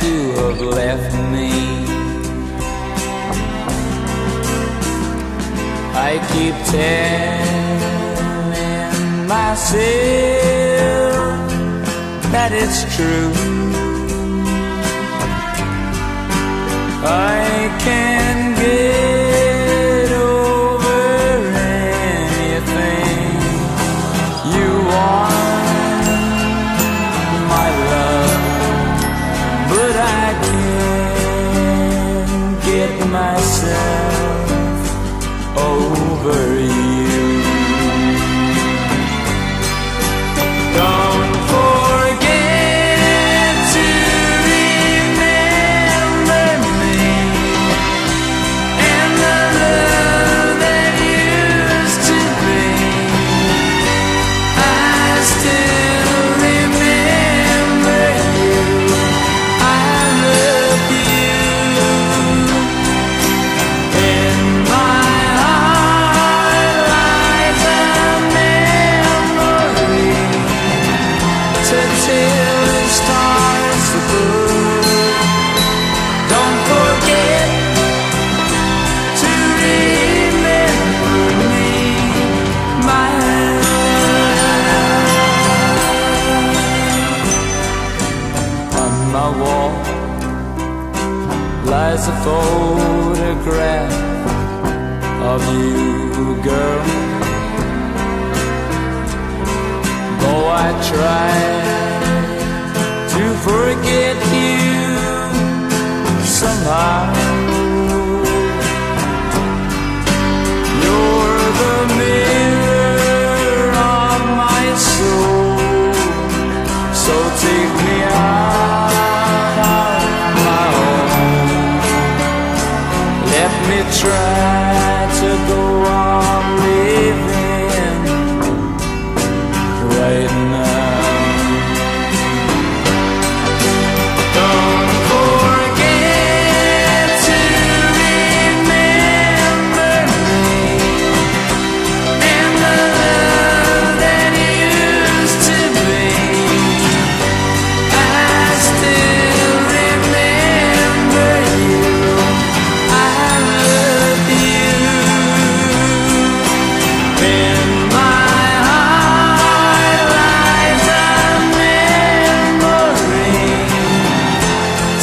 to have left me. I keep telling myself that it's true. myself over you. wall lies a photograph of you, girl. Though I try to forget you somehow. try to go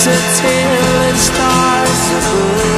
until it starts to bloom.